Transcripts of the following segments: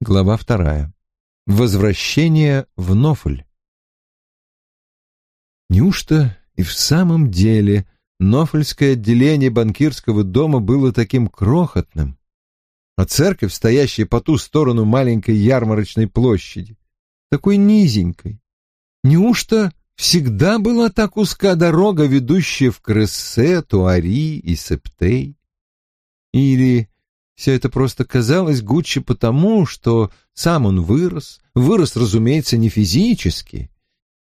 Глава вторая. Возвращение в Нофль. Неужто и в самом деле Нофльское отделение банкирского дома было таким крохотным, а церковь, стоящая по ту сторону маленькой ярмарочной площади, такой низенькой? Неужто всегда была так узка дорога, ведущая в Крессе, Туари и Септей? Или все это просто казалось Гуччи потому, что сам он вырос, вырос, разумеется, не физически,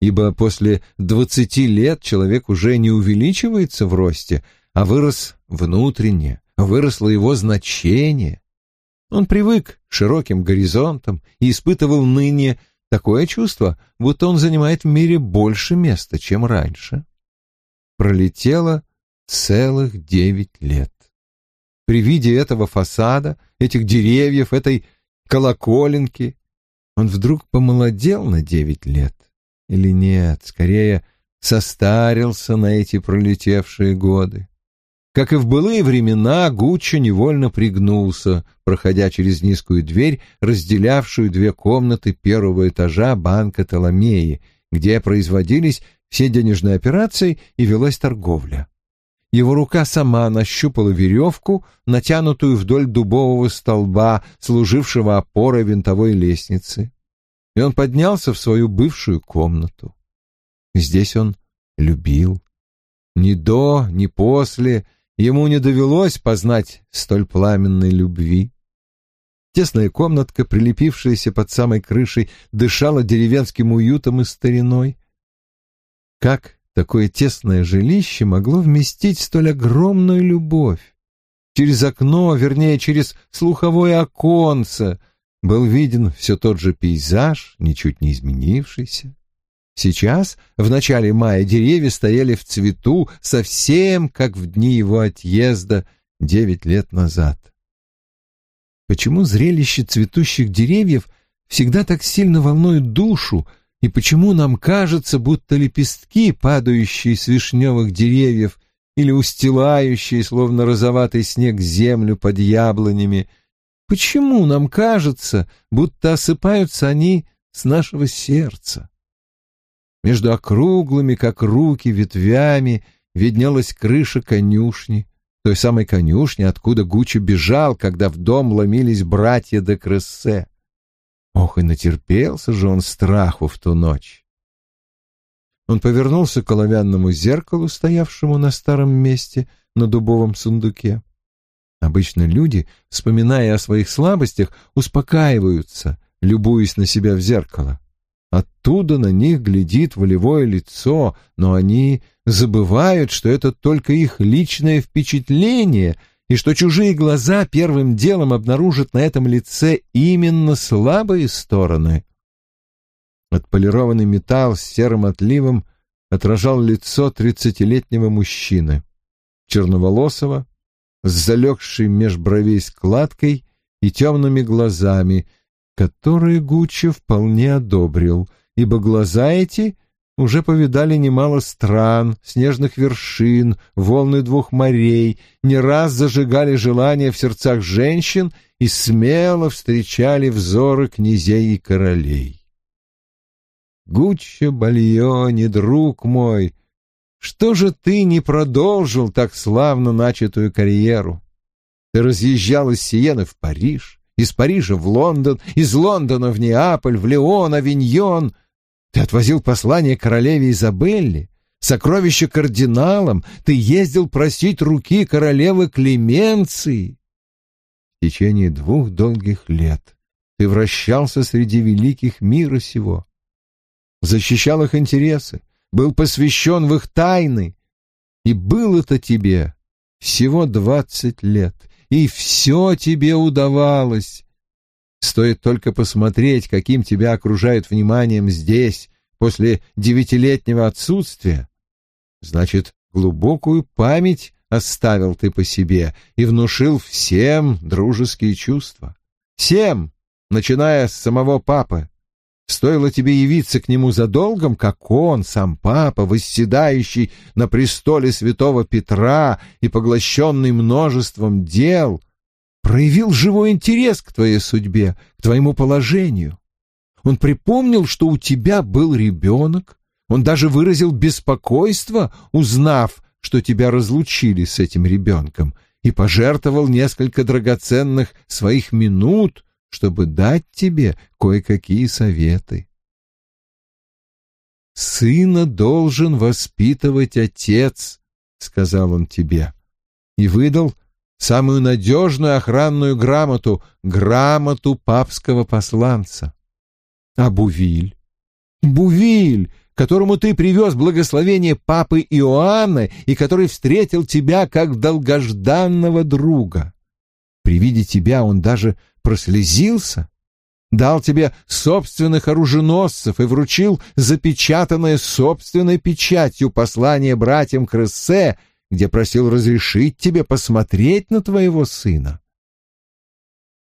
ибо после двадцати лет человек уже не увеличивается в росте, а вырос внутренне, выросло его значение. Он привык к широким горизонтам и испытывал ныне такое чувство, будто он занимает в мире больше места, чем раньше. Пролетело целых девять лет. При виде этого фасада, этих деревьев, этой колоколенки, он вдруг помолодел на девять лет. Или нет, скорее, состарился на эти пролетевшие годы. Как и в былые времена, Гуччо невольно пригнулся, проходя через низкую дверь, разделявшую две комнаты первого этажа банка Толомеи, где производились все денежные операции и велась торговля. Его рука сама нащупала веревку, натянутую вдоль дубового столба, служившего опорой винтовой лестницы, и он поднялся в свою бывшую комнату. Здесь он любил. Ни до, ни после ему не довелось познать столь пламенной любви. Тесная комнатка, прилепившаяся под самой крышей, дышала деревенским уютом и стариной. Как такое тесное жилище могло вместить столь огромную любовь? Через окно, вернее, через слуховое оконце, был виден все тот же пейзаж, ничуть не изменившийся. Сейчас, в начале мая, деревья стояли в цвету, совсем как в дни его отъезда девять лет назад. Почему зрелище цветущих деревьев всегда так сильно волнует душу, и почему нам кажется, будто лепестки, падающие с вишневых деревьев или устилающие, словно розоватый снег, землю под яблонями, почему нам кажется, будто осыпаются они с нашего сердца? Между округлыми, как руки, ветвями виднелась крыша конюшни, той самой конюшни, откуда Гуччи бежал, когда в дом ломились братья де Крессе. Ох, и натерпелся же он страху в ту ночь. Он повернулся к оловянному зеркалу, стоявшему на старом месте на дубовом сундуке. Обычно люди, вспоминая о своих слабостях, успокаиваются, любуясь на себя в зеркало. Оттуда на них глядит волевое лицо, но они забывают, что это только их личное впечатление, и что чужие глаза первым делом обнаружат на этом лице именно слабые стороны. Отполированный металл с серым отливом отражал лицо тридцатилетнего мужчины, черноволосого, с залегшей меж бровей складкой и темными глазами — которые Гуччи вполне одобрил, ибо глаза эти уже повидали немало стран, снежных вершин, волны двух морей, не раз зажигали желания в сердцах женщин и смело встречали взоры князей и королей. Гуччо Бальони, друг мой, что же ты не продолжил так славно начатую карьеру? Ты разъезжал из Сиены в Париж, из Парижа в Лондон, из Лондона в Неаполь, в Леон, Авиньон. Ты отвозил послание королеве Изабелле, сокровища кардиналам, ты ездил просить руки королевы Клеменции. В течение двух долгих лет ты вращался среди великих мира сего, защищал их интересы, был посвящен в их тайны, и был это тебе всего двадцать лет, и все тебе удавалось. Стоит только посмотреть, каким тебя окружают вниманием здесь, после девятилетнего отсутствия. Значит, глубокую память оставил ты по себе и внушил всем дружеские чувства. Всем, начиная с самого папы. Стоило тебе явиться к нему за долгом, как он, сам папа, восседающий на престоле святого Петра и поглощенный множеством дел, проявил живой интерес к твоей судьбе, к твоему положению. Он припомнил, что у тебя был ребенок. Он даже выразил беспокойство, узнав, что тебя разлучили с этим ребенком, и пожертвовал несколько драгоценных своих минут, чтобы дать тебе кое-какие советы. «Сына должен воспитывать отец», — сказал он тебе, и выдал самую надежную охранную грамоту, грамоту папского посланца. А Бувиль? Бувиль, которому ты привез благословение папы Иоанна и который встретил тебя как долгожданного друга. При виде тебя он даже прослезился, дал тебе собственных оруженосцев и вручил запечатанное собственной печатью послание братьям Крессе, где просил разрешить тебе посмотреть на твоего сына.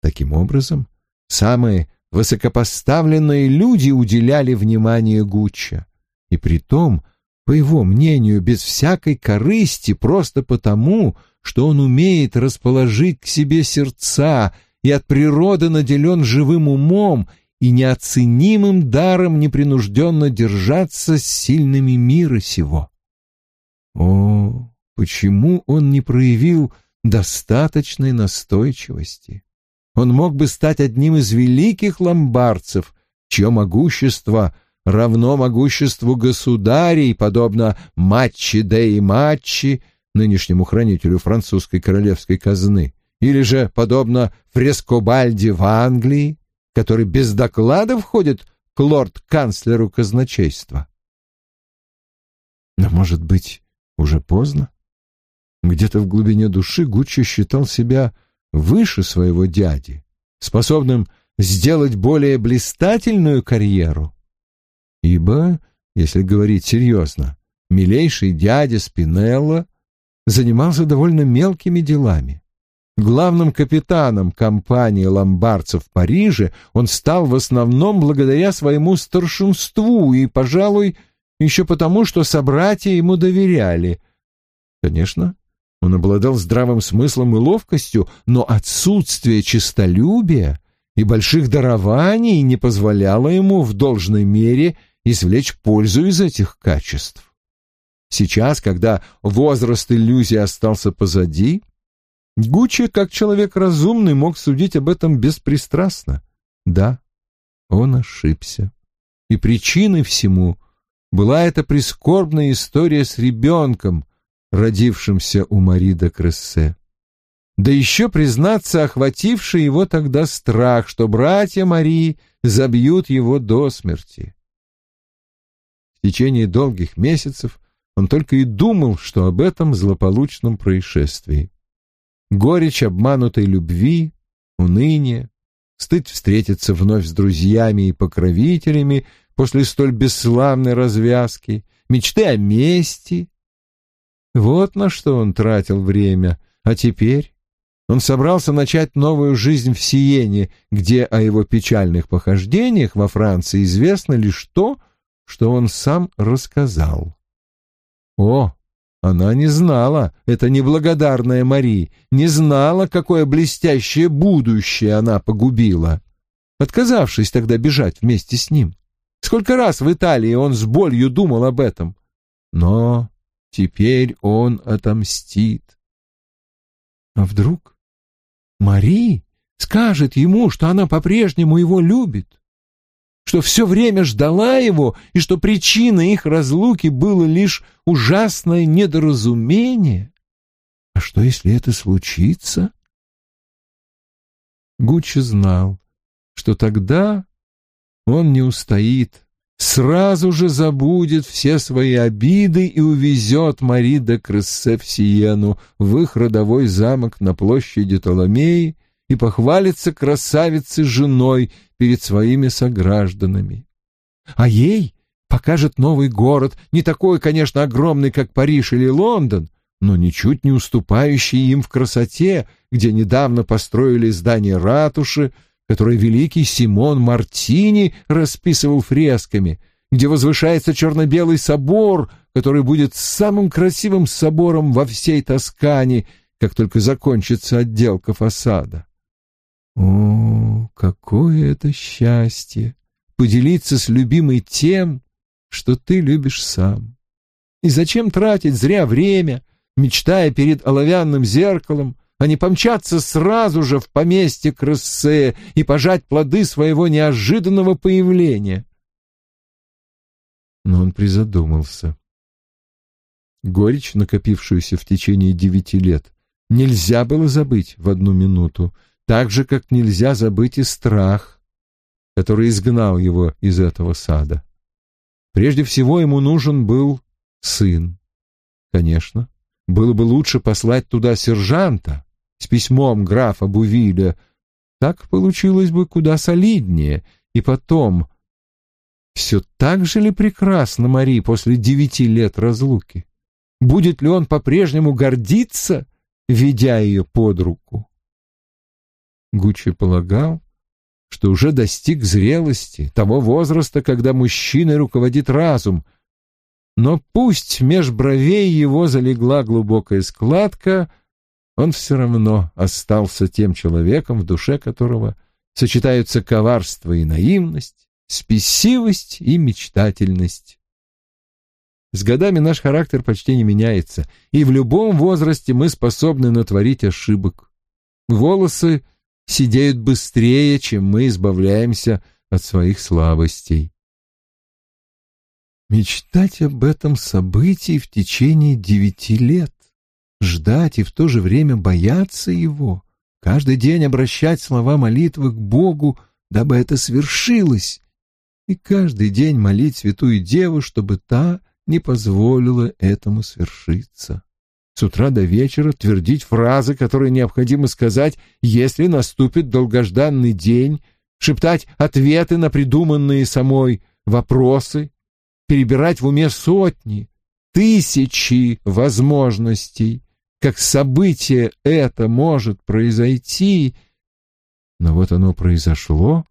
Таким образом, самые высокопоставленные люди уделяли внимание Гуччо, и притом, по его мнению, без всякой корысти, просто потому, что он умеет расположить к себе сердца и от природы наделен живым умом и неоценимым даром непринужденно держаться с сильными мира сего. О, почему он не проявил достаточной настойчивости? Он мог бы стать одним из великих ломбардцев, чье могущество равно могуществу государей, подобно Матчи де и Матчи, нынешнему хранителю французской королевской казны, или же подобно Фрескобальде в Англии, который без доклада входит к лорд-канцлеру казначейства. Но, может быть, уже поздно? Где-то в глубине души Гуччо считал себя выше своего дяди, способным сделать более блистательную карьеру. Ибо, если говорить серьезно, милейший дядя Спинелло занимался довольно мелкими делами. Главным капитаном компании ломбардцев в Париже он стал в основном благодаря своему старшинству и, пожалуй, еще потому, что собратья ему доверяли. Конечно, он обладал здравым смыслом и ловкостью, но отсутствие честолюбия и больших дарований не позволяло ему в должной мере извлечь пользу из этих качеств. Сейчас, когда возраст иллюзии остался позади, Гуччи, как человек разумный, мог судить об этом беспристрастно. Да, он ошибся. И причиной всему была эта прискорбная история с ребенком, родившимся у Мари де Крессе. Да еще, признаться, охвативший его тогда страх, что братья Марии забьют его до смерти. В течение долгих месяцев он только и думал, что об этом злополучном происшествии. Горечь обманутой любви, уныние, стыд встретиться вновь с друзьями и покровителями после столь бесславной развязки, мечты о мести, вот на что он тратил время. А теперь он собрался начать новую жизнь в Сиене, где о его печальных похождениях во Франции известно лишь то, что он сам рассказал. О, она не знала, это неблагодарная Мари, не знала, какое блестящее будущее она погубила, отказавшись тогда бежать вместе с ним. Сколько раз в Италии он с болью думал об этом. Но Теперь он отомстит. А вдруг Мари скажет ему, что она по-прежнему его любит, что все время ждала его и что причиной их разлуки было лишь ужасное недоразумение? А что, если это случится? Гуччи знал, что тогда он не устоит сразу же забудет все свои обиды и увезет Мари де Крессе в Сиену, в их родовой замок на площади Толомеи и похвалится красавицей женой перед своими согражданами. А ей покажет новый город, не такой, конечно, огромный, как Париж или Лондон, но ничуть не уступающий им в красоте, где недавно построили здание ратуши, которое великий Симон Мартини расписывал фресками, где возвышается черно-белый собор, который будет самым красивым собором во всей Тоскане, как только закончится отделка фасада. О, какое это счастье поделиться с любимой тем, что ты любишь сам. И зачем тратить зря время, мечтая перед оловянным зеркалом, а не помчаться сразу же в поместье Крыссе и пожать плоды своего неожиданного появления? Но он призадумался. Горечь, накопившуюся в течение девяти лет, нельзя было забыть в одну минуту, так же, как нельзя забыть и страх, который изгнал его из этого сада. Прежде всего ему нужен был сын. Конечно, было бы лучше послать туда сержанта с письмом графа Бувиля. Так получилось бы куда солиднее. И потом, все так же ли прекрасно Мари после девяти лет разлуки? Будет ли он по-прежнему гордиться, ведя ее под руку? Гуччи полагал, что уже достиг зрелости, того возраста, когда мужчиной руководит разум. Но пусть меж бровей его залегла глубокая складка, он все равно остался тем человеком, в душе которого сочетаются коварство и наивность, спесивость и мечтательность. С годами наш характер почти не меняется, и в любом возрасте мы способны натворить ошибок. Волосы сидеют быстрее, чем мы избавляемся от своих слабостей. Мечтать об этом событии в течение девяти лет, ждать и в то же время бояться его, каждый день обращать слова молитвы к Богу, дабы это свершилось, и каждый день молить Святую Деву, чтобы та не позволила этому свершиться. С утра до вечера твердить фразы, которые необходимо сказать, если наступит долгожданный день, шептать ответы на придуманные самой вопросы, перебирать в уме сотни, тысячи возможностей, как событие это может произойти. Но вот оно произошло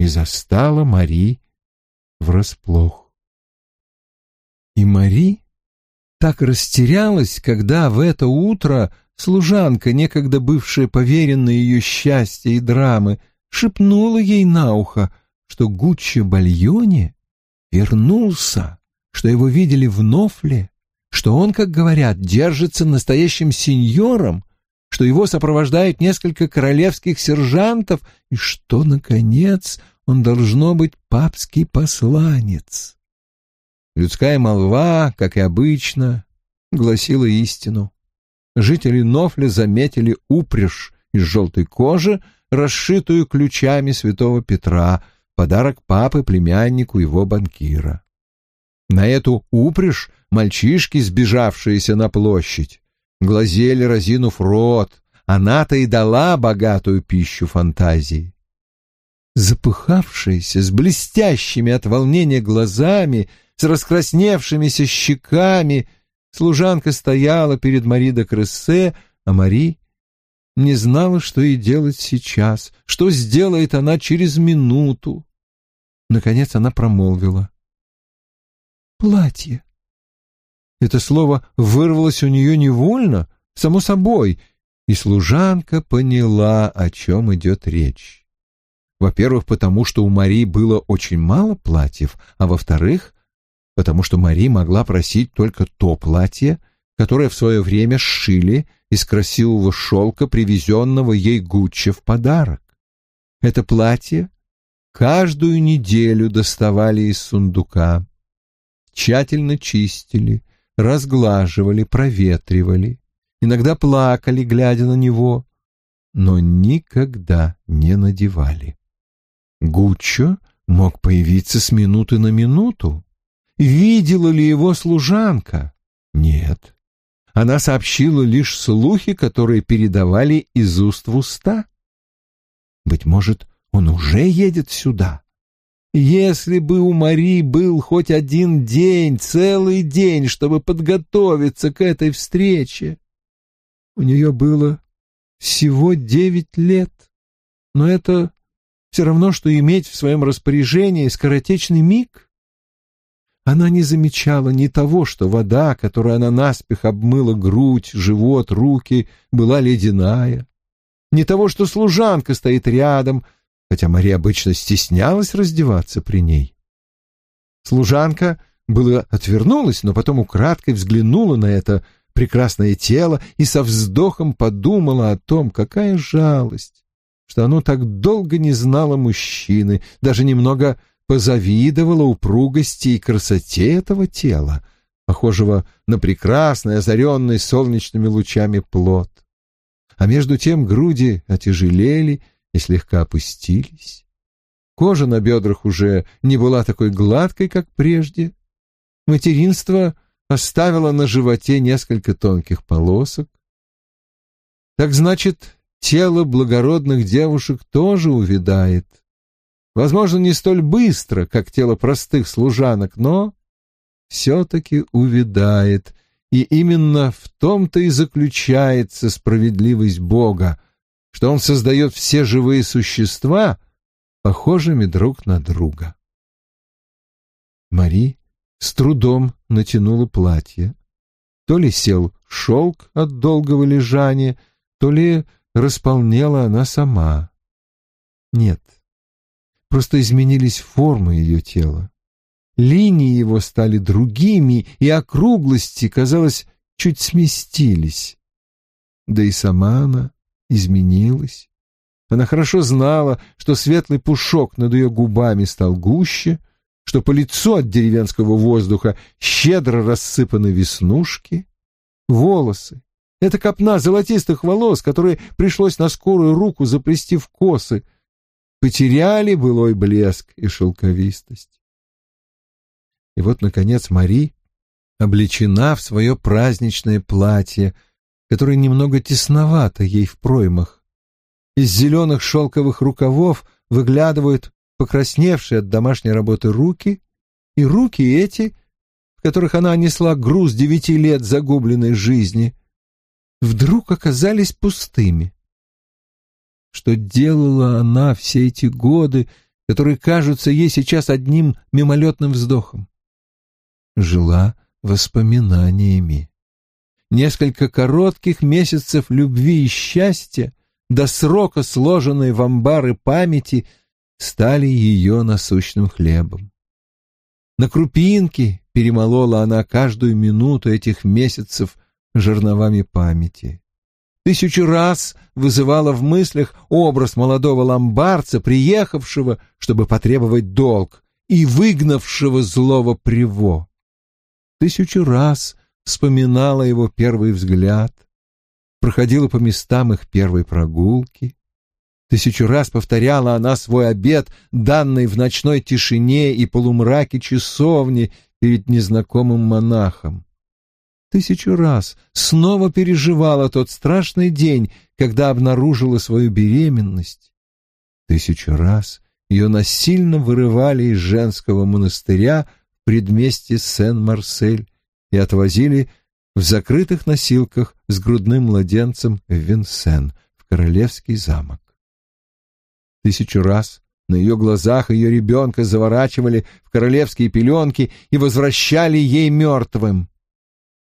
и застало Мари врасплох. И Мари так растерялась, когда в это утро служанка, некогда бывшая поверенной ее счастья и драмы, шепнула ей на ухо, что Гуччи Бальоне вернулся, что его видели в Нофле, что он, как говорят, держится настоящим сеньором, что его сопровождают несколько королевских сержантов и что, наконец, он должно быть папский посланец. Людская молва, как и обычно, гласила истину. Жители Нофля заметили упряжь из желтой кожи, расшитую ключами святого Петра, подарок папы племяннику его банкира. На эту упряжь мальчишки, сбежавшиеся на площадь, глазели, разинув рот, она-то и дала богатую пищу фантазии. Запыхавшиеся, с блестящими от волнения глазами, с раскрасневшимися щеками. Служанка стояла перед Мари де Крессе, а Мари не знала, что ей делать сейчас, что сделает она через минуту. Наконец она промолвила. «Платье». Это слово вырвалось у нее невольно, само собой, и служанка поняла, о чем идет речь. Во-первых, потому что у Мари было очень мало платьев, а во-вторых, потому что Мари могла просить только то платье, которое в свое время сшили из красивого шелка, привезенного ей Гуччи в подарок. Это платье каждую неделю доставали из сундука, тщательно чистили, разглаживали, проветривали, иногда плакали, глядя на него, но никогда не надевали. Гуччо мог появиться с минуты на минуту, Видела ли его служанка? Нет. Она сообщила лишь слухи, которые передавали из уст в уста. Быть может, он уже едет сюда. Если бы у Мари был хоть один день, целый день, чтобы подготовиться к этой встрече. У нее было всего девять лет, но это все равно, что иметь в своем распоряжении скоротечный миг. она не замечала ни того, что вода, которой она наспех обмыла грудь, живот, руки, была ледяная, ни того, что служанка стоит рядом, хотя Мария обычно стеснялась раздеваться при ней. Служанка было отвернулась, но потом украдкой взглянула на это прекрасное тело и со вздохом подумала о том, какая жалость, что оно так долго не знало мужчины, даже немного позавидовала упругости и красоте этого тела, похожего на прекрасный, озаренный солнечными лучами плод. А между тем груди отяжелели и слегка опустились. Кожа на бедрах уже не была такой гладкой, как прежде. Материнство оставило на животе несколько тонких полосок. Так значит, тело благородных девушек тоже увядает. Возможно, не столь быстро, как тело простых служанок, но все-таки увядает, и именно в том-то и заключается справедливость Бога, что Он создает все живые существа похожими друг на друга. Мари с трудом натянула платье. То ли сел шелк от долгого лежания, то ли располнела она сама. Нет, просто изменились формы ее тела. Линии его стали другими, и округлости, казалось, чуть сместились. Да и сама она изменилась. Она хорошо знала, что светлый пушок над ее губами стал гуще, что по лицу от деревенского воздуха щедро рассыпаны веснушки, волосы. Это копна золотистых волос, которые пришлось на скорую руку заплести в косы, потеряли былой блеск и шелковистость. И вот, наконец, Мари облечена в свое праздничное платье, которое немного тесновато ей в проймах. Из зеленых шелковых рукавов выглядывают покрасневшие от домашней работы руки, и руки эти, в которых она несла груз девяти лет загубленной жизни, вдруг оказались пустыми что делала она все эти годы, которые кажутся ей сейчас одним мимолетным вздохом. Жила воспоминаниями. Несколько коротких месяцев любви и счастья, до срока сложенные в амбары памяти, стали ее насущным хлебом. На крупинки перемолола она каждую минуту этих месяцев жерновами памяти тысячу раз вызывала в мыслях образ молодого ломбарца, приехавшего, чтобы потребовать долг, и выгнавшего злого приво. Тысячу раз вспоминала его первый взгляд, проходила по местам их первой прогулки. Тысячу раз повторяла она свой обед, данный в ночной тишине и полумраке часовни перед незнакомым монахом тысячу раз снова переживала тот страшный день, когда обнаружила свою беременность. Тысячу раз ее насильно вырывали из женского монастыря в предместье Сен-Марсель и отвозили в закрытых носилках с грудным младенцем в Винсен, в королевский замок. Тысячу раз на ее глазах ее ребенка заворачивали в королевские пеленки и возвращали ей мертвым.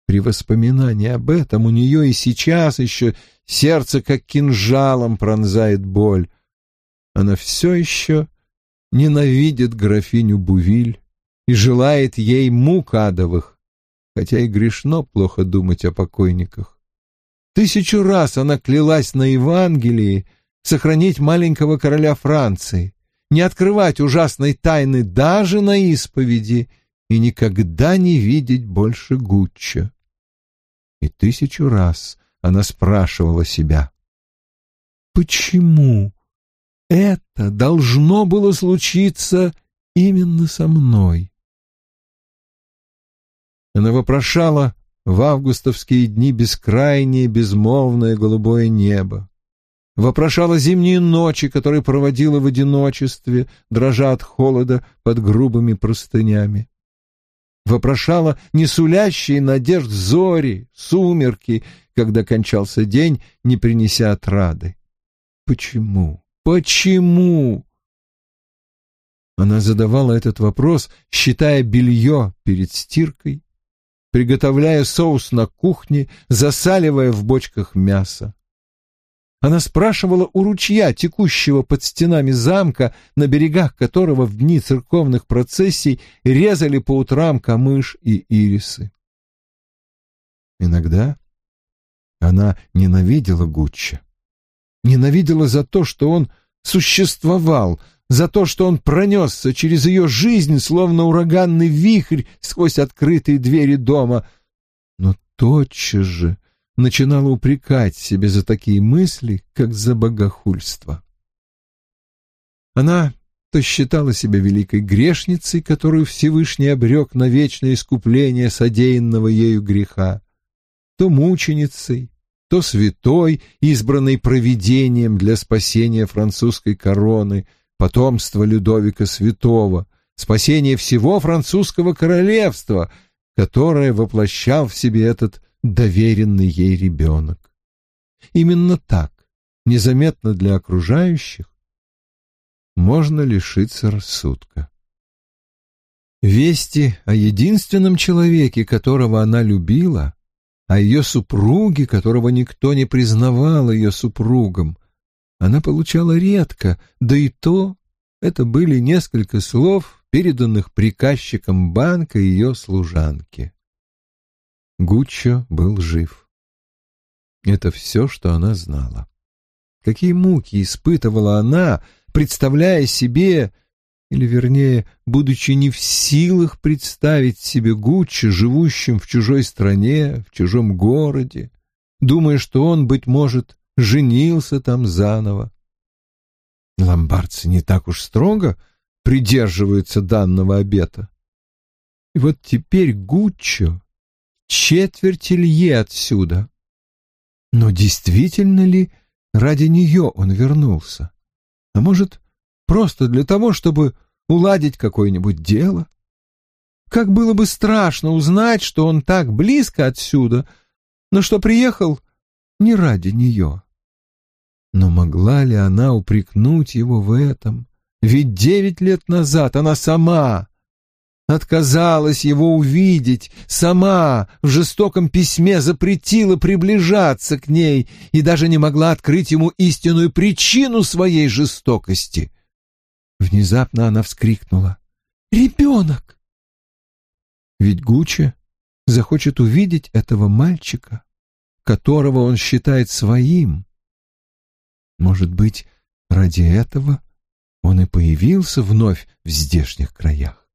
При воспоминании об этом у нее и сейчас еще сердце как кинжалом пронзает боль. Она все еще ненавидит графиню Бувиль и желает ей мук адовых, хотя и грешно плохо думать о покойниках. Тысячу раз она клялась на Евангелии сохранить маленького короля Франции, не открывать ужасной тайны даже на исповеди и никогда не видеть больше Гуччо и тысячу раз она спрашивала себя, почему это должно было случиться именно со мной? Она вопрошала в августовские дни бескрайнее безмолвное голубое небо, вопрошала зимние ночи, которые проводила в одиночестве, дрожа от холода под грубыми простынями вопрошала несулящие надежд зори, сумерки, когда кончался день, не принеся отрады. Почему? Почему? Она задавала этот вопрос, считая белье перед стиркой, приготовляя соус на кухне, засаливая в бочках мясо. Она спрашивала у ручья, текущего под стенами замка, на берегах которого в дни церковных процессий резали по утрам камыш и ирисы. Иногда она ненавидела Гучча. Ненавидела за то, что он существовал, за то, что он пронесся через ее жизнь, словно ураганный вихрь сквозь открытые двери дома. Но тотчас же начинала упрекать себя за такие мысли, как за богохульство. Она то считала себя великой грешницей, которую Всевышний обрек на вечное искупление содеянного ею греха, то мученицей, то святой, избранной провидением для спасения французской короны, потомства Людовика Святого, спасения всего французского королевства, которое воплощал в себе этот доверенный ей ребенок. Именно так, незаметно для окружающих, можно лишиться рассудка. Вести о единственном человеке, которого она любила, о ее супруге, которого никто не признавал ее супругом, она получала редко, да и то это были несколько слов, переданных приказчиком банка ее служанке. Гуччо был жив. Это все, что она знала. Какие муки испытывала она, представляя себе, или, вернее, будучи не в силах представить себе Гуччо, живущим в чужой стране, в чужом городе, думая, что он, быть может, женился там заново. Ломбардцы не так уж строго придерживаются данного обета. И вот теперь Гуччо четверть лье отсюда. Но действительно ли ради нее он вернулся? А может, просто для того, чтобы уладить какое-нибудь дело? Как было бы страшно узнать, что он так близко отсюда, но что приехал не ради нее. Но могла ли она упрекнуть его в этом? Ведь девять лет назад она сама отказалась его увидеть, сама в жестоком письме запретила приближаться к ней и даже не могла открыть ему истинную причину своей жестокости. Внезапно она вскрикнула. «Ребенок!» Ведь Гуччи захочет увидеть этого мальчика, которого он считает своим. Может быть, ради этого он и появился вновь в здешних краях.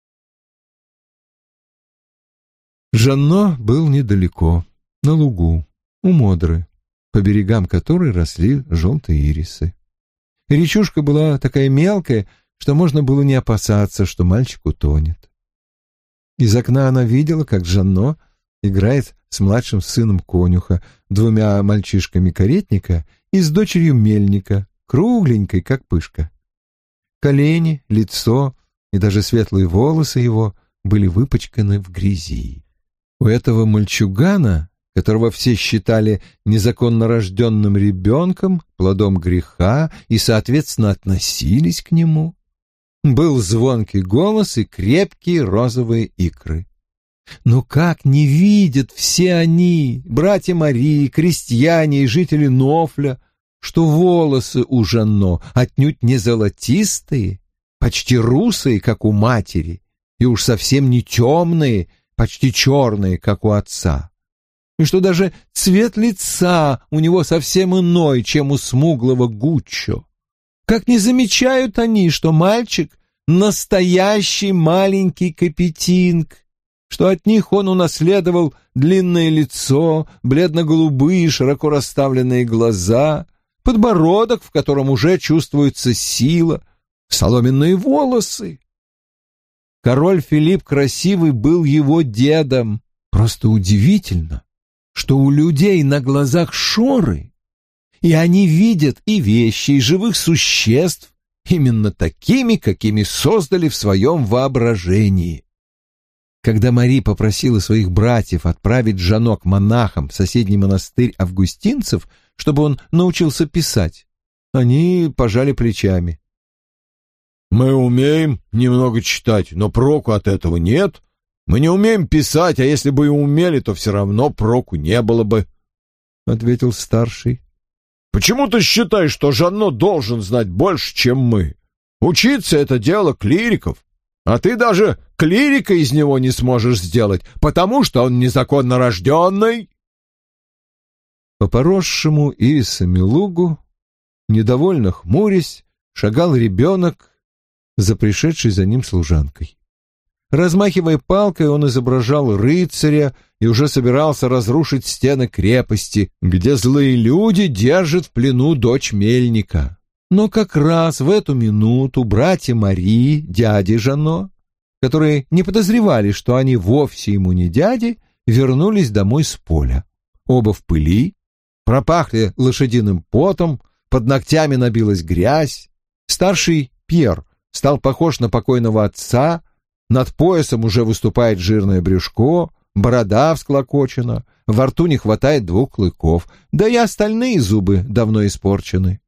Жанно был недалеко, на лугу, у Модры, по берегам которой росли желтые ирисы. Речушка была такая мелкая, что можно было не опасаться, что мальчик утонет. Из окна она видела, как Жанно играет с младшим сыном конюха, двумя мальчишками каретника и с дочерью мельника, кругленькой, как пышка. Колени, лицо и даже светлые волосы его были выпачканы в грязи. У этого мальчугана, которого все считали незаконно рожденным ребенком, плодом греха и, соответственно, относились к нему, был звонкий голос и крепкие розовые икры. Но как не видят все они, братья Марии, крестьяне и жители Нофля, что волосы у Жанно отнюдь не золотистые, почти русые, как у матери, и уж совсем не темные, почти черные, как у отца, и что даже цвет лица у него совсем иной, чем у смуглого Гуччо. Как не замечают они, что мальчик — настоящий маленький капетинг, что от них он унаследовал длинное лицо, бледно-голубые широко расставленные глаза, подбородок, в котором уже чувствуется сила, соломенные волосы, Король Филипп Красивый был его дедом. Просто удивительно, что у людей на глазах шоры, и они видят и вещи, и живых существ именно такими, какими создали в своем воображении. Когда Мари попросила своих братьев отправить Жано к монахам в соседний монастырь августинцев, чтобы он научился писать, они пожали плечами. Мы умеем немного читать, но проку от этого нет. Мы не умеем писать, а если бы и умели, то все равно проку не было бы, — ответил старший. Почему ты считаешь, что Жанно должен знать больше, чем мы? Учиться — это дело клириков, а ты даже клирика из него не сможешь сделать, потому что он незаконно рожденный. По поросшему ирисами лугу, недовольно хмурясь, шагал ребенок за пришедшей за ним служанкой. Размахивая палкой, он изображал рыцаря и уже собирался разрушить стены крепости, где злые люди держат в плену дочь мельника. Но как раз в эту минуту братья Мари, дяди Жано, которые не подозревали, что они вовсе ему не дяди, вернулись домой с поля. Оба в пыли, пропахли лошадиным потом, под ногтями набилась грязь. Старший Пьер стал похож на покойного отца, над поясом уже выступает жирное брюшко, борода всклокочена, во рту не хватает двух клыков, да и остальные зубы давно испорчены.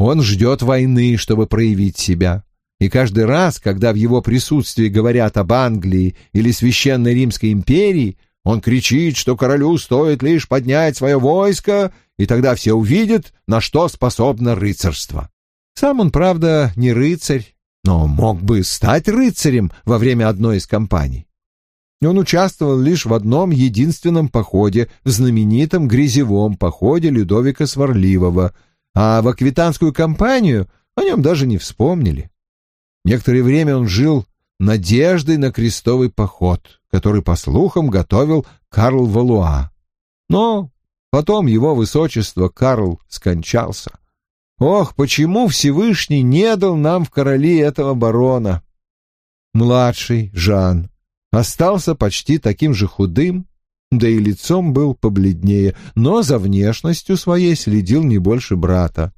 Он ждет войны, чтобы проявить себя. И каждый раз, когда в его присутствии говорят об Англии или Священной Римской империи, он кричит, что королю стоит лишь поднять свое войско, и тогда все увидят, на что способно рыцарство. Сам он, правда, не рыцарь, но мог бы стать рыцарем во время одной из кампаний. Он участвовал лишь в одном единственном походе, в знаменитом грязевом походе Людовика Сварливого, а в аквитанскую кампанию о нем даже не вспомнили. Некоторое время он жил надеждой на крестовый поход, который, по слухам, готовил Карл Валуа. Но потом его высочество Карл скончался. Ох, почему Всевышний не дал нам в короли этого барона? Младший, Жан, остался почти таким же худым, да и лицом был побледнее, но за внешностью своей следил не больше брата.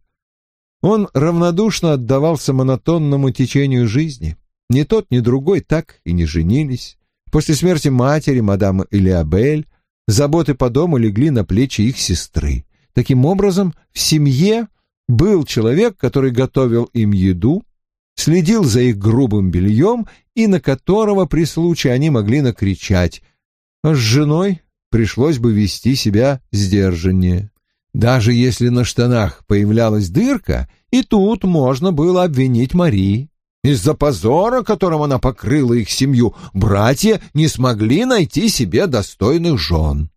Он равнодушно отдавался монотонному течению жизни. Ни тот, ни другой так и не женились. После смерти матери, мадам Илиабель, заботы по дому легли на плечи их сестры. Таким образом, в семье был человек, который готовил им еду, следил за их грубым бельем и на которого при случае они могли накричать. А с женой пришлось бы вести себя сдержаннее. Даже если на штанах появлялась дырка, и тут можно было обвинить Мари. Из-за позора, которым она покрыла их семью, братья не смогли найти себе достойных жен.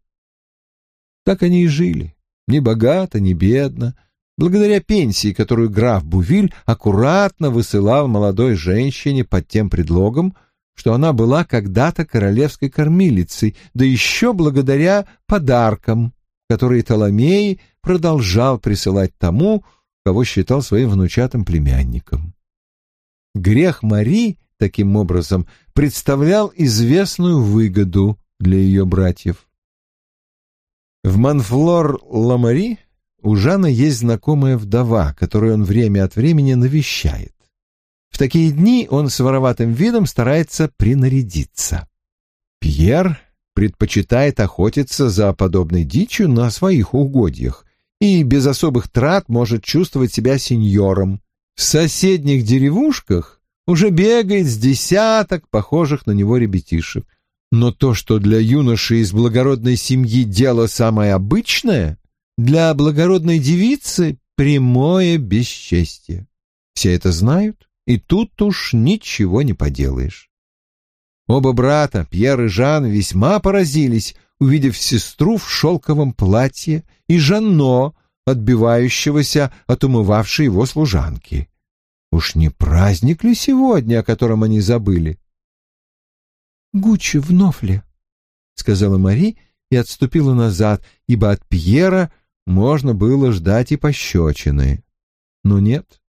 Так они и жили, ни богато, ни бедно, благодаря пенсии, которую граф Бувиль аккуратно высылал молодой женщине под тем предлогом, что она была когда-то королевской кормилицей, да еще благодаря подаркам, которые Толомей продолжал присылать тому, кого считал своим внучатым племянником. Грех Мари, таким образом, представлял известную выгоду для ее братьев. В Манфлор-Ламари у Жана есть знакомая вдова, которую он время от времени навещает. В такие дни он с вороватым видом старается принарядиться. Пьер предпочитает охотиться за подобной дичью на своих угодьях и без особых трат может чувствовать себя сеньором. В соседних деревушках уже бегает с десяток похожих на него ребятишек. Но то, что для юноши из благородной семьи дело самое обычное, для благородной девицы прямое бесчестье. Все это знают, и тут уж ничего не поделаешь. Оба брата, Пьер и Жан, весьма поразились, увидев сестру в шелковом платье и Жанно, отбивающегося от умывавшей его служанки. Уж не праздник ли сегодня, о котором они забыли? — Гуччи в Нофле, — сказала Мари и отступила назад, ибо от Пьера можно было ждать и пощечины. Но нет,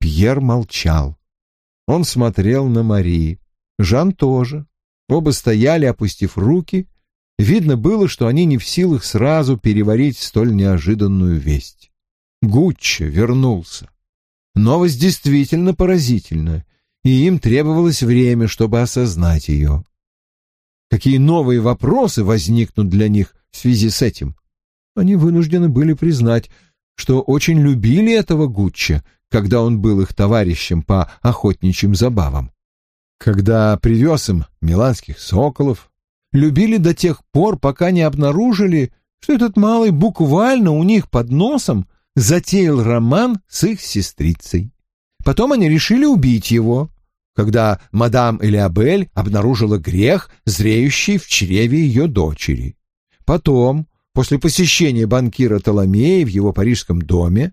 Пьер молчал. Он смотрел на Мари. Жан тоже. Оба стояли, опустив руки. Видно было, что они не в силах сразу переварить столь неожиданную весть. Гуччо вернулся. Новость действительно поразительна, и им требовалось время, чтобы осознать ее. Какие новые вопросы возникнут для них в связи с этим? Они вынуждены были признать, что очень любили этого Гучча, когда он был их товарищем по охотничьим забавам. Когда привез им миланских соколов, любили до тех пор, пока не обнаружили, что этот малый буквально у них под носом затеял роман с их сестрицей. Потом они решили убить его, когда мадам Элиабель обнаружила грех, зреющий в чреве ее дочери. Потом, после посещения банкира Толомея в его парижском доме,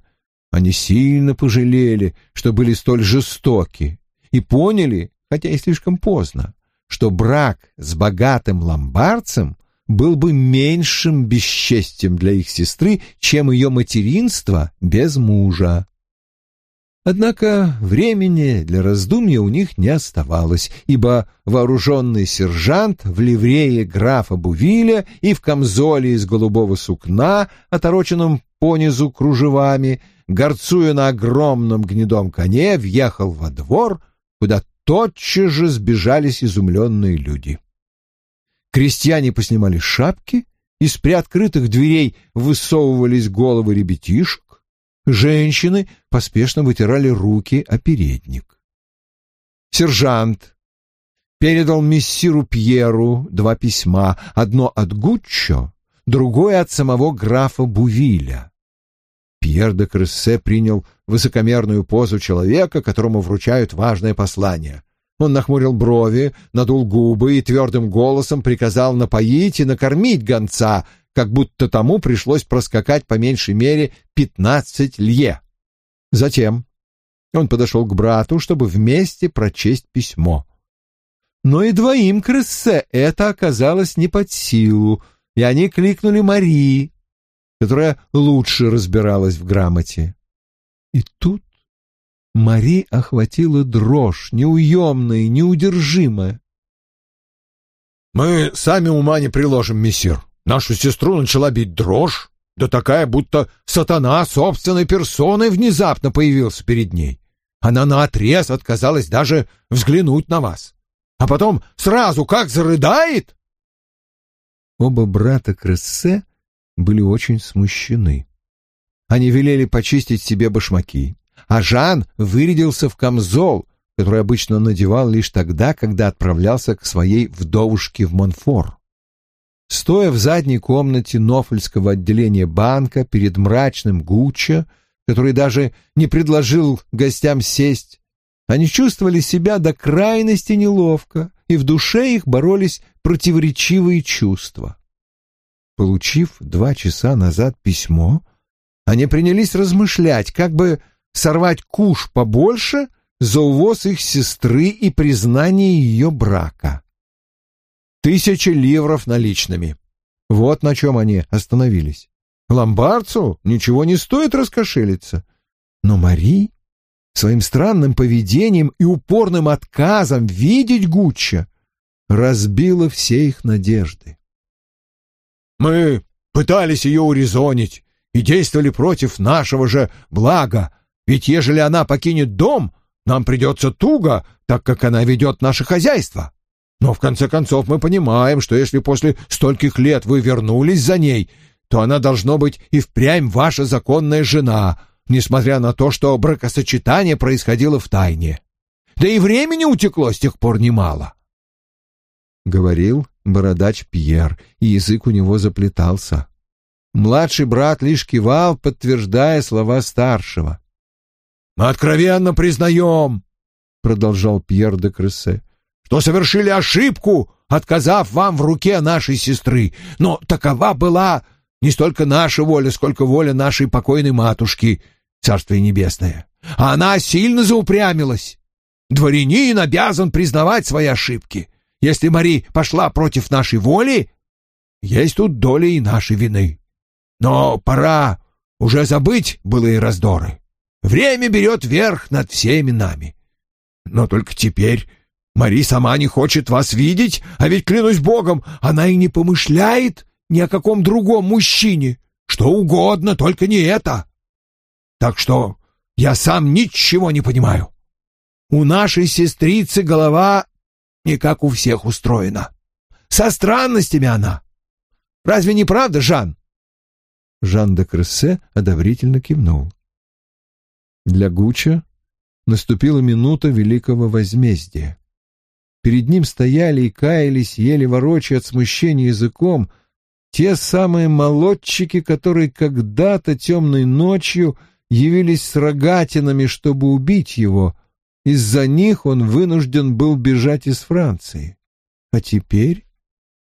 они сильно пожалели, что были столь жестоки, и поняли, хотя и слишком поздно, что брак с богатым ломбардцем был бы меньшим бесчестием для их сестры, чем ее материнство без мужа. Однако времени для раздумья у них не оставалось, ибо вооруженный сержант в ливрее графа Бувиля и в камзоле из голубого сукна, отороченном понизу кружевами, горцуя на огромном гнедом коне, въехал во двор, куда тотчас же сбежались изумленные люди. Крестьяне поснимали шапки, из приоткрытых дверей высовывались головы ребятишек, Женщины поспешно вытирали руки о передник. Сержант передал мессиру Пьеру два письма, одно от Гуччо, другое от самого графа Бувиля. Пьер де Крессе принял высокомерную позу человека, которому вручают важное послание. Он нахмурил брови, надул губы и твердым голосом приказал напоить и накормить гонца, как будто тому пришлось проскакать по меньшей мере пятнадцать лье. Затем он подошел к брату, чтобы вместе прочесть письмо. Но и двоим крысце это оказалось не под силу, и они кликнули Марии, которая лучше разбиралась в грамоте. И тут Мари охватила дрожь, неуемная, неудержимая. «Мы сами ума не приложим, мессир», Нашу сестру начала бить дрожь, да такая, будто сатана собственной персоной внезапно появился перед ней. Она наотрез отказалась даже взглянуть на вас. А потом сразу как зарыдает! Оба брата Крессе были очень смущены. Они велели почистить себе башмаки, а Жан вырядился в камзол, который обычно надевал лишь тогда, когда отправлялся к своей вдовушке в Монфор. Стоя в задней комнате Нофельского отделения банка перед мрачным Гуччо, который даже не предложил гостям сесть, они чувствовали себя до крайности неловко, и в душе их боролись противоречивые чувства. Получив два часа назад письмо, они принялись размышлять, как бы сорвать куш побольше за увоз их сестры и признание ее брака. Тысячи ливров наличными. Вот на чем они остановились. Ломбардцу ничего не стоит раскошелиться. Но Мари своим странным поведением и упорным отказом видеть Гучча разбила все их надежды. «Мы пытались ее урезонить и действовали против нашего же блага, ведь ежели она покинет дом, нам придется туго, так как она ведет наше хозяйство. Но в конце концов мы понимаем, что если после стольких лет вы вернулись за ней, то она должно быть и впрямь ваша законная жена, несмотря на то, что бракосочетание происходило в тайне. Да и времени утекло с тех пор немало. Говорил бородач Пьер, и язык у него заплетался. Младший брат лишь кивал, подтверждая слова старшего. «Мы откровенно признаем», — продолжал Пьер де Крессе, что совершили ошибку, отказав вам в руке нашей сестры, но такова была не столько наша воля, сколько воля нашей покойной матушки, Царствие Небесное. Она сильно заупрямилась. Дворянин обязан признавать свои ошибки. Если Мари пошла против нашей воли, есть тут доля и нашей вины. Но пора уже забыть былые раздоры. Время берет верх над всеми нами. Но только теперь Мари сама не хочет вас видеть, а ведь, клянусь богом, она и не помышляет ни о каком другом мужчине. Что угодно, только не это. Так что я сам ничего не понимаю. У нашей сестрицы голова не как у всех устроена. Со странностями она. Разве не правда, Жан? Жан де Крессе одобрительно кивнул. Для Гуча наступила минута великого возмездия. Перед ним стояли и каялись, еле ворочая от смущения языком, те самые молодчики, которые когда-то темной ночью явились с рогатинами, чтобы убить его. Из-за них он вынужден был бежать из Франции. А теперь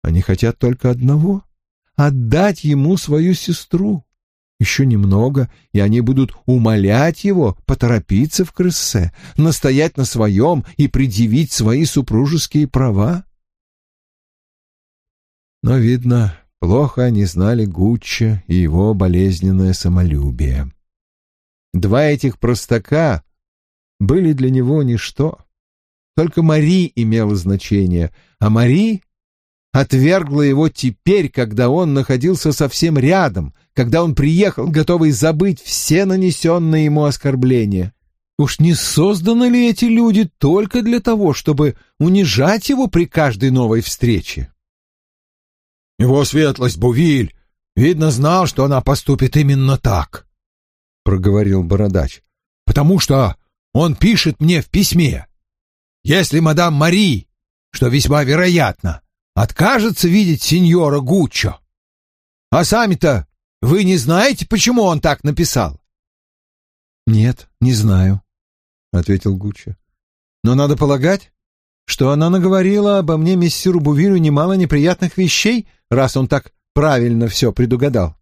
они хотят только одного — отдать ему свою сестру. Еще немного, и они будут умолять его поторопиться в крысе, настоять на своем и предъявить свои супружеские права. Но, видно, плохо они знали Гучча и его болезненное самолюбие. Два этих простака были для него ничто. Только Мари имела значение, а Мари отвергла его теперь, когда он находился совсем рядом, когда он приехал, готовый забыть все нанесенные ему оскорбления. Уж не созданы ли эти люди только для того, чтобы унижать его при каждой новой встрече? Его светлость Бувиль, видно, знал, что она поступит именно так, — проговорил бородач, — потому что он пишет мне в письме. Если мадам Мари, что весьма вероятно, откажется видеть сеньора Гуччо. А сами-то вы не знаете, почему он так написал? Нет, не знаю, ответил Гуччо. Но надо полагать, что она наговорила обо мне мессиру Бувиру немало неприятных вещей, раз он так правильно все предугадал.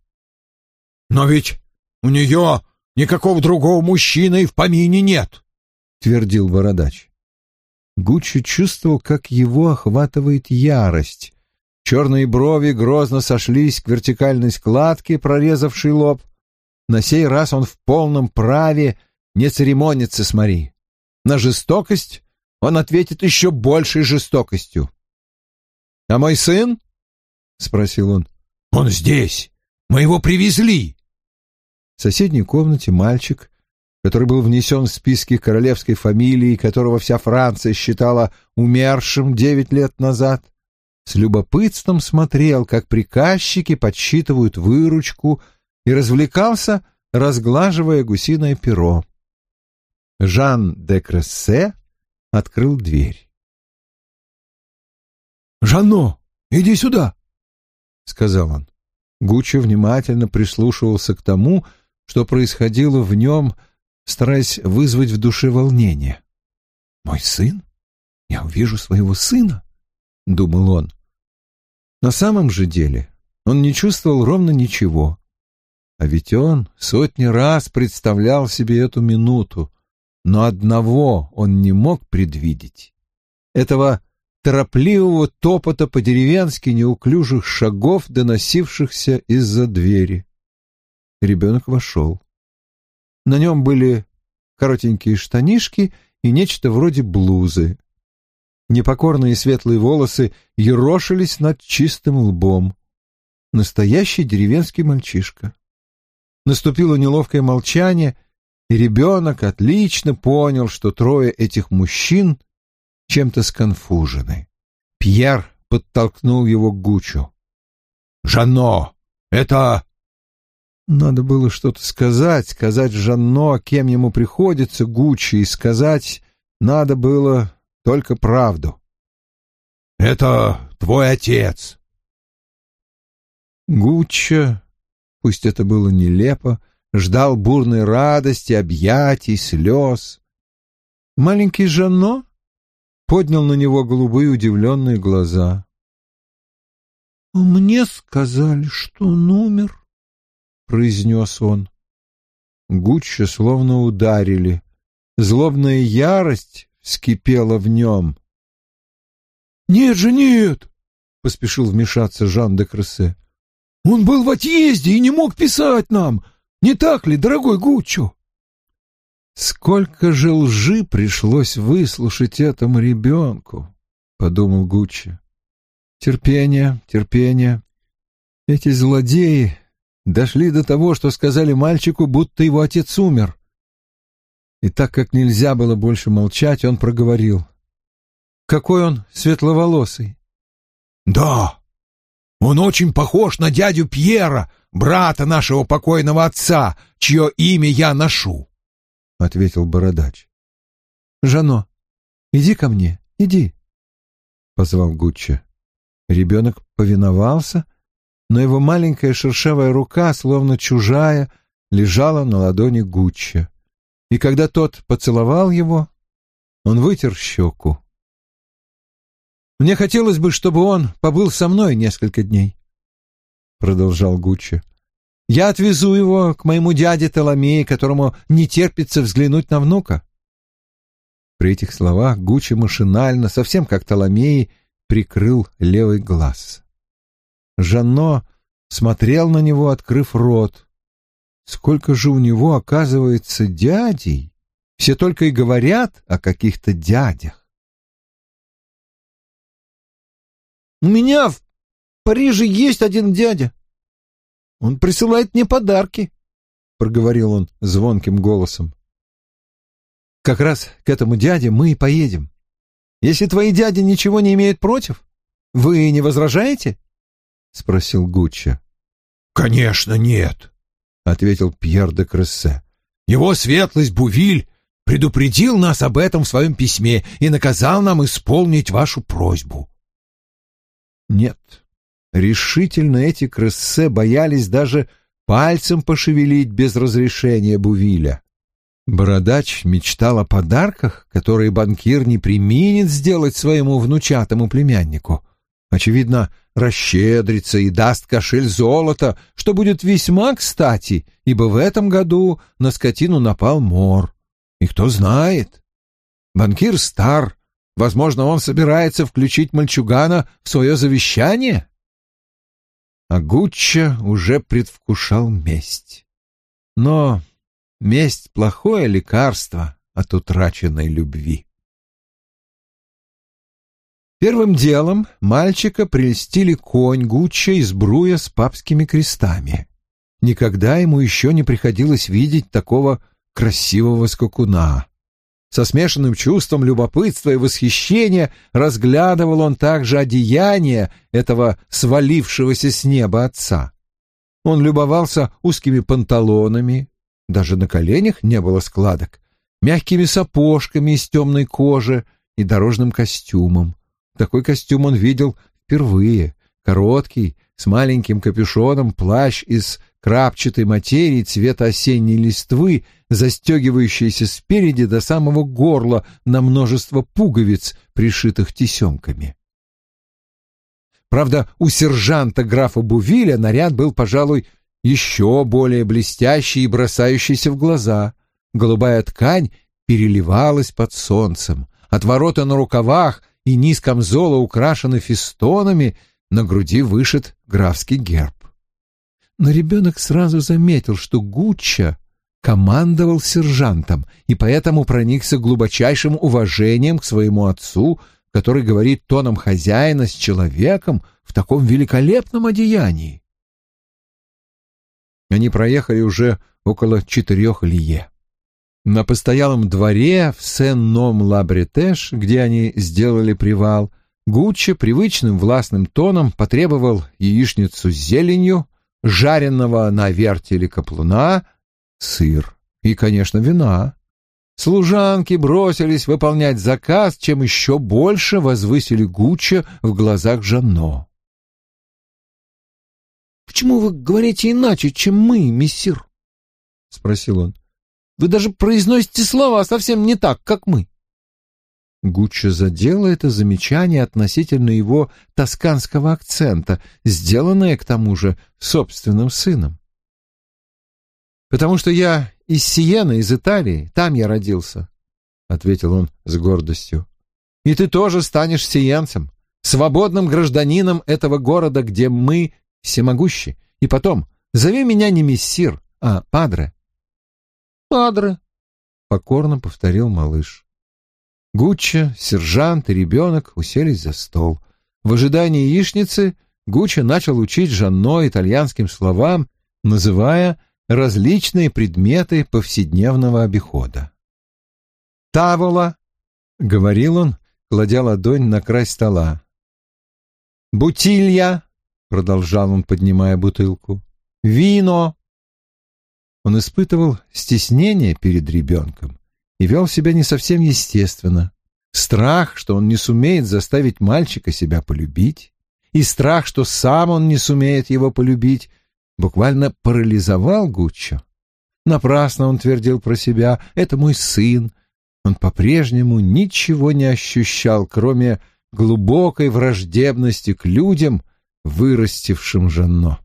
Но ведь у нее никакого другого мужчины и в помине нет, твердил бородач. Гуччи чувствовал, как его охватывает ярость. Черные брови грозно сошлись к вертикальной складке, прорезавшей лоб. На сей раз он в полном праве не церемонится с Мари. На жестокость он ответит еще большей жестокостью. «А мой сын?» — спросил он. «Он здесь. Мы его привезли». В соседней комнате мальчик который был внесен в списки королевской фамилии, которого вся Франция считала умершим девять лет назад, с любопытством смотрел, как приказчики подсчитывают выручку, и развлекался, разглаживая гусиное перо. Жан де Крессе открыл дверь. «Жанно, иди сюда!» — сказал он. Гуччо внимательно прислушивался к тому, что происходило в нем, — стараясь вызвать в душе волнение. «Мой сын? Я увижу своего сына?» — думал он. На самом же деле он не чувствовал ровно ничего. А ведь он сотни раз представлял себе эту минуту, но одного он не мог предвидеть. Этого торопливого топота по-деревенски неуклюжих шагов, доносившихся из-за двери. Ребенок вошел. На нем были коротенькие штанишки и нечто вроде блузы. Непокорные светлые волосы ерошились над чистым лбом. Настоящий деревенский мальчишка. Наступило неловкое молчание, и ребенок отлично понял, что трое этих мужчин чем-то сконфужены. Пьер подтолкнул его к Гучу. «Жанно, это надо было что-то сказать, сказать Жанно, кем ему приходится, Гуччи, и сказать надо было только правду. «Это твой отец!» Гуччо, пусть это было нелепо, ждал бурной радости, объятий, слез. Маленький Жанно поднял на него голубые удивленные глаза. «Мне сказали, что он умер», — произнес он. Гуччо словно ударили. Злобная ярость вскипела в нем. «Нет же, нет!» — поспешил вмешаться Жан де Крессе. «Он был в отъезде и не мог писать нам. Не так ли, дорогой Гуччо?» «Сколько же лжи пришлось выслушать этому ребенку!» — подумал Гуччо. «Терпение, терпение. Эти злодеи дошли до того, что сказали мальчику, будто его отец умер. И так как нельзя было больше молчать, он проговорил. «Какой он светловолосый!» «Да, он очень похож на дядю Пьера, брата нашего покойного отца, чье имя я ношу», — ответил бородач. «Жано, иди ко мне, иди», — позвал Гуччо. Ребенок повиновался, но его маленькая шершавая рука, словно чужая, лежала на ладони Гуччо. И когда тот поцеловал его, он вытер щеку. «Мне хотелось бы, чтобы он побыл со мной несколько дней», — продолжал Гуччо. «Я отвезу его к моему дяде Толомее, которому не терпится взглянуть на внука». При этих словах Гуччо машинально, совсем как Толомей, прикрыл левый глаз. Жанно смотрел на него, открыв рот. Сколько же у него, оказывается, дядей? Все только и говорят о каких-то дядях. «У меня в Париже есть один дядя. Он присылает мне подарки», — проговорил он звонким голосом. «Как раз к этому дяде мы и поедем. Если твои дяди ничего не имеют против, вы не возражаете?» — спросил Гуччо. «Конечно нет», — ответил Пьер де Крессе. «Его светлость Бувиль предупредил нас об этом в своем письме и наказал нам исполнить вашу просьбу». Нет, решительно эти Крессе боялись даже пальцем пошевелить без разрешения Бувиля. Бородач мечтал о подарках, которые банкир не применит сделать своему внучатому племяннику. Очевидно, расщедрится и даст кошель золота, что будет весьма кстати, ибо в этом году на скотину напал мор. И кто знает? Банкир стар, возможно, он собирается включить мальчугана в свое завещание? А Гуччо уже предвкушал месть. Но месть — плохое лекарство от утраченной любви. Первым делом мальчика прельстили конь Гуччо из бруя с папскими крестами. Никогда ему еще не приходилось видеть такого красивого скакуна. Со смешанным чувством любопытства и восхищения разглядывал он также одеяние этого свалившегося с неба отца. Он любовался узкими панталонами, даже на коленях не было складок, мягкими сапожками из темной кожи и дорожным костюмом. Такой костюм он видел впервые. Короткий, с маленьким капюшоном, плащ из крапчатой материи цвета осенней листвы, застегивающийся спереди до самого горла на множество пуговиц, пришитых тесемками. Правда, у сержанта графа Бувиля наряд был, пожалуй, еще более блестящий и бросающийся в глаза. Голубая ткань переливалась под солнцем. От ворота на рукавах и низ камзола украшены фестонами, на груди вышит графский герб. Но ребенок сразу заметил, что Гуччо командовал сержантом и поэтому проникся глубочайшим уважением к своему отцу, который говорит тоном хозяина с человеком в таком великолепном одеянии. Они проехали уже около четырех лие. На постоялом дворе в Сен-Ном-Ла-Бретеш, где они сделали привал, Гуччо привычным властным тоном потребовал яичницу с зеленью, жареного на вертеле каплуна, сыр и, конечно, вина. Служанки бросились выполнять заказ, чем еще больше возвысили Гуччо в глазах Жанно. «Почему вы говорите иначе, чем мы, мессир?» — спросил он. Вы даже произносите слова совсем не так, как мы. Гуччо задело это замечание относительно его тосканского акцента, сделанное, к тому же, собственным сыном. «Потому что я из Сиены, из Италии, там я родился», — ответил он с гордостью. «И ты тоже станешь сиенцем, свободным гражданином этого города, где мы всемогущи. И потом, зови меня не мессир, а падре. «Падре», — покорно повторил малыш. Гуччо, сержант и ребенок уселись за стол. В ожидании яичницы Гуччо начал учить Жанно итальянским словам, называя различные предметы повседневного обихода. «Тавола», — говорил он, кладя ладонь на край стола. «Бутилья», — продолжал он, поднимая бутылку. «Вино». Он испытывал стеснение перед ребенком и вел себя не совсем естественно. Страх, что он не сумеет заставить мальчика себя полюбить, и страх, что сам он не сумеет его полюбить, буквально парализовал Гуччо. Напрасно он твердил про себя «это мой сын». Он по-прежнему ничего не ощущал, кроме глубокой враждебности к людям, вырастившим Жано.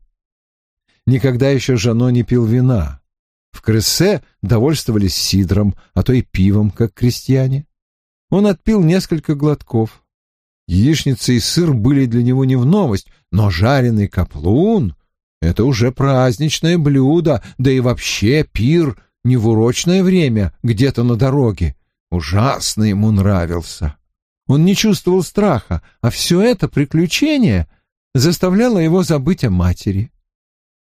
Никогда еще Жано не пил вина. В Крессе довольствовались сидром, а то и пивом, как крестьяне. Он отпил несколько глотков. Яичница и сыр были для него не в новость, но жареный каплун — это уже праздничное блюдо, да и вообще пир не в урочное время где-то на дороге. Ужасно ему нравился. Он не чувствовал страха, а все это приключение заставляло его забыть о матери.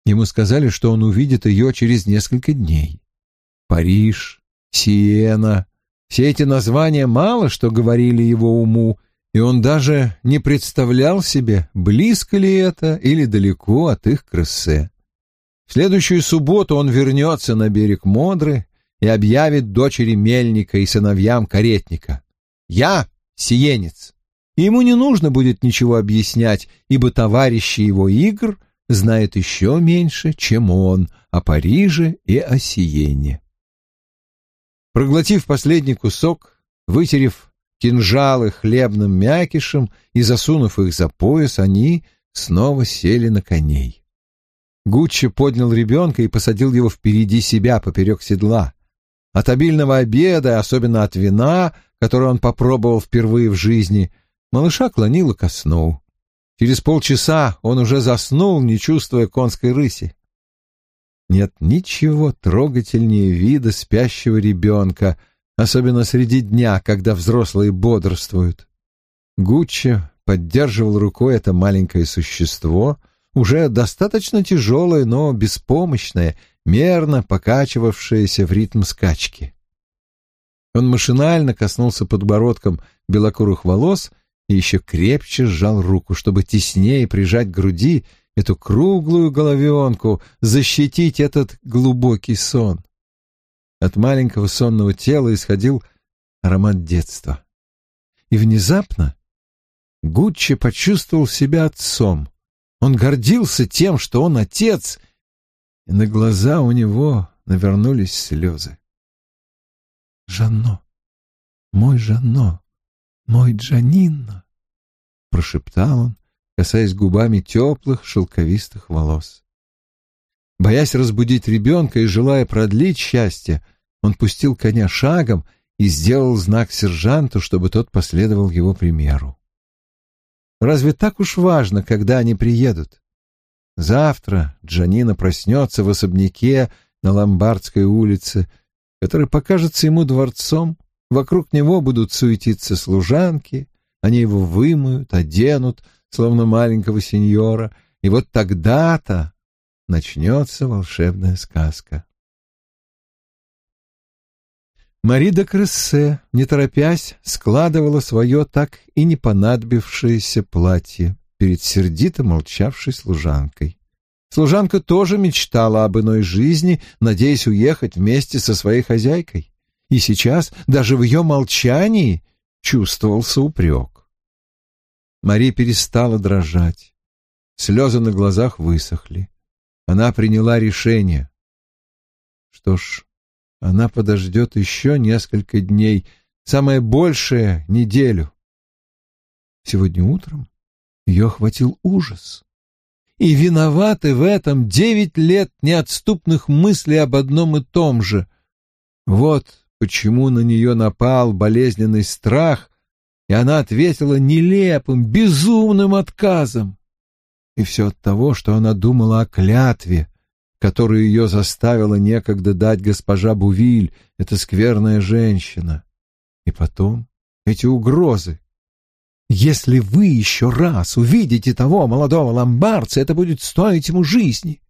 Ему сказали, что он увидит ее через несколько дней. Париж, Сиена, все эти названия мало что говорили его уму, и он даже не представлял себе, близко ли это или далеко от их крысе. В следующую субботу он вернется на берег Модры и объявит дочери мельника и сыновьям каретника. «Я сиенец». И ему не нужно будет ничего объяснять, ибо товарищи его игр знают еще меньше, чем он, о Париже и о Сиене. Проглотив последний кусок, вытерев кинжалы хлебным мякишем и засунув их за пояс, они снова сели на коней. Гуччи поднял ребенка и посадил его впереди себя поперек седла. От обильного обеда, особенно от вина, которое он попробовал впервые в жизни, малыша клонило ко сну. Через полчаса он уже заснул, не чувствуя конской рыси. Нет ничего трогательнее вида спящего ребенка, особенно среди дня, когда взрослые бодрствуют. Гуччи поддерживал рукой это маленькое существо, уже достаточно тяжелое, но беспомощное, мерно покачивавшееся в ритм скачки. Он машинально коснулся подбородком белокурых волос и еще крепче сжал руку, чтобы теснее прижать к груди эту круглую головенку, защитить этот глубокий сон. От маленького сонного тела исходил аромат детства. И внезапно Гуччи почувствовал себя отцом. Он гордился тем, что он отец, и на глаза у него навернулись слезы. «Жанно, мой Жанно, мой Джанинно!» — прошептал он, касаясь губами теплых шелковистых волос. Боясь разбудить ребенка и желая продлить счастье, он пустил коня шагом и сделал знак сержанту, чтобы тот последовал его примеру. Разве так уж важно, когда они приедут? Завтра Джанина проснется в особняке на Ломбардской улице, который покажется ему дворцом. Вокруг него будут суетиться служанки, они его вымоют, оденут, словно маленького сеньора, и вот тогда-то начнется волшебная сказка. Мари де Крессе, не торопясь, складывала свое так и не понадобившееся платье перед сердито молчавшей служанкой. Служанка тоже мечтала об иной жизни, надеясь уехать вместе со своей хозяйкой. И сейчас даже в ее молчании чувствовался упрек. Мари перестала дрожать. Слезы на глазах высохли. Она приняла решение. Что ж, она подождет еще несколько дней, самое большее — неделю. Сегодня утром ее охватил ужас. И виноваты в этом девять лет неотступных мыслей об одном и том же. Вот почему на нее напал болезненный страх, и она ответила нелепым, безумным отказом. И все от того, что она думала о клятве, которую ее заставила некогда дать госпожа Бувиль, эта скверная женщина. И потом эти угрозы. Если вы еще раз увидите того молодого ломбардца, это будет стоить ему жизни.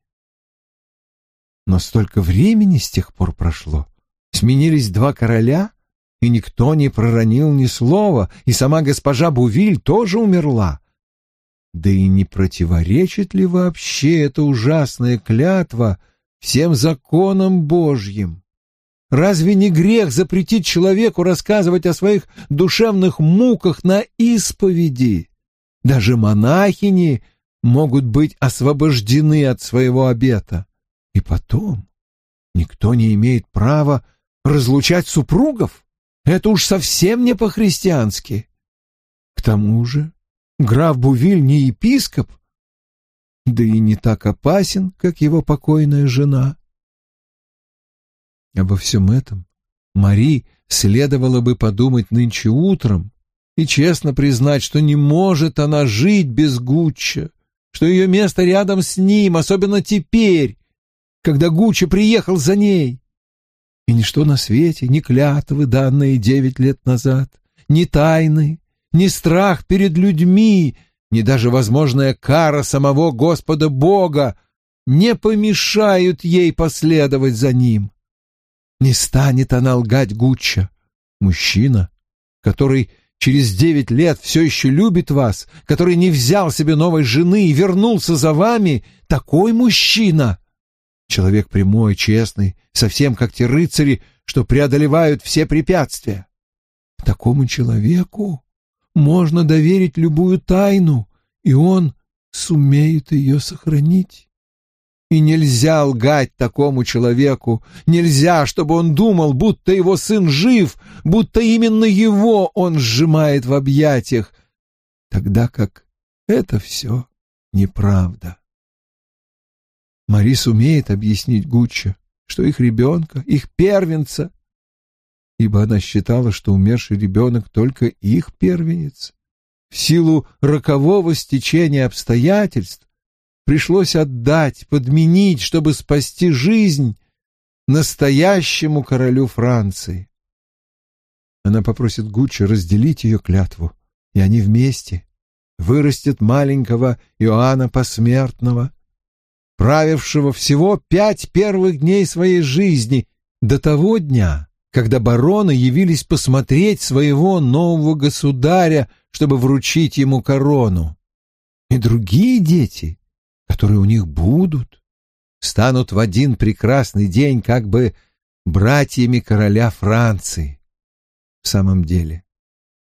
Но столько времени с тех пор прошло. Сменились два короля, и никто не проронил ни слова, и сама госпожа Бувиль тоже умерла. Да и не противоречит ли вообще эта ужасная клятва всем законам Божьим. Разве не грех запретить человеку рассказывать о своих душевных муках на исповеди? Даже монахини могут быть освобождены от своего обета. И потом, никто не имеет права разлучать супругов. Это уж совсем не по-христиански. К тому же граф Бувиль не епископ, да и не так опасен, как его покойная жена. Обо всем этом Мари следовало бы подумать нынче утром и честно признать, что не может она жить без Гучча, что ее место рядом с ним, особенно теперь, когда Гуччи приехал за ней. И ничто на свете, ни клятвы, данные девять лет назад, ни тайны, ни страх перед людьми, ни даже возможная кара самого Господа Бога не помешают ей последовать за ним. Не станет она лгать Гучча, мужчина, который через девять лет все еще любит вас, который не взял себе новой жены и вернулся за вами, такой мужчина Человек прямой, честный, совсем как те рыцари, что преодолевают все препятствия. Такому человеку можно доверить любую тайну, и он сумеет ее сохранить. И нельзя лгать такому человеку, нельзя, чтобы он думал, будто его сын жив, будто именно его он сжимает в объятиях, тогда как это все неправда. Марис умеет объяснить Гуччо, что их ребенка, их первенца, ибо она считала, что умерший ребенок только их первенец. В силу рокового стечения обстоятельств пришлось отдать, подменить, чтобы спасти жизнь настоящему королю Франции. Она попросит Гуччо разделить ее клятву, и они вместе вырастят маленького Иоанна Посмертного, правившего всего пять первых дней своей жизни, до того дня, когда бароны явились посмотреть своего нового государя, чтобы вручить ему корону. И другие дети, которые у них будут, станут в один прекрасный день как бы братьями короля Франции. В самом деле,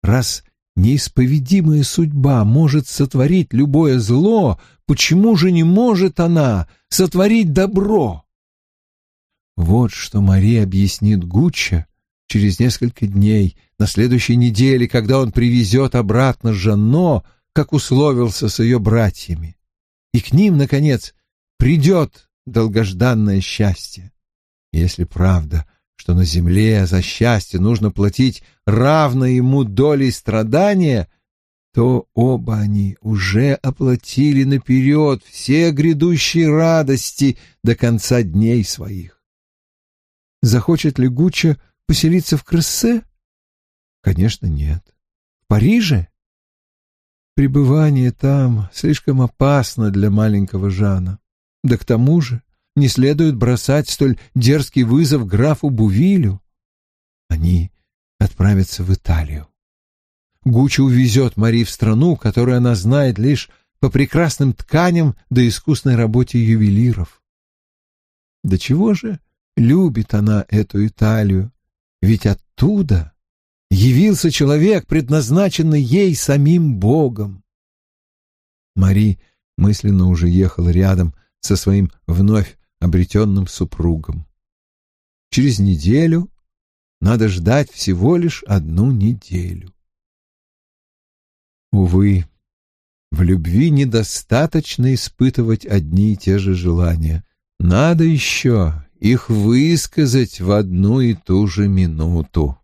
раз неисповедимая судьба может сотворить любое зло, почему же не может она сотворить добро? Вот что Мария объяснит Гучча через несколько дней, на следующей неделе, когда он привезет обратно Жанно, как условился с ее братьями. И к ним, наконец, придет долгожданное счастье. Если правда, что на земле за счастье нужно платить равно ему долей страдания, то оба они уже оплатили наперед все грядущие радости до конца дней своих. Захочет ли Гуччо поселиться в Крессе? Конечно, нет. В Париже? Пребывание там слишком опасно для маленького Жана. Да к тому же не следует бросать столь дерзкий вызов графу Бувилю. Они отправятся в Италию. Гуччи увезет Мари в страну, которую она знает лишь по прекрасным тканям да искусной работе ювелиров. До чего же любит она эту Италию? Ведь оттуда явился человек, предназначенный ей самим Богом. Мари мысленно уже ехала рядом со своим вновь обретенным супругом. Через неделю надо ждать всего лишь одну неделю. Увы, в любви недостаточно испытывать одни и те же желания. Надо еще их высказать в одну и ту же минуту.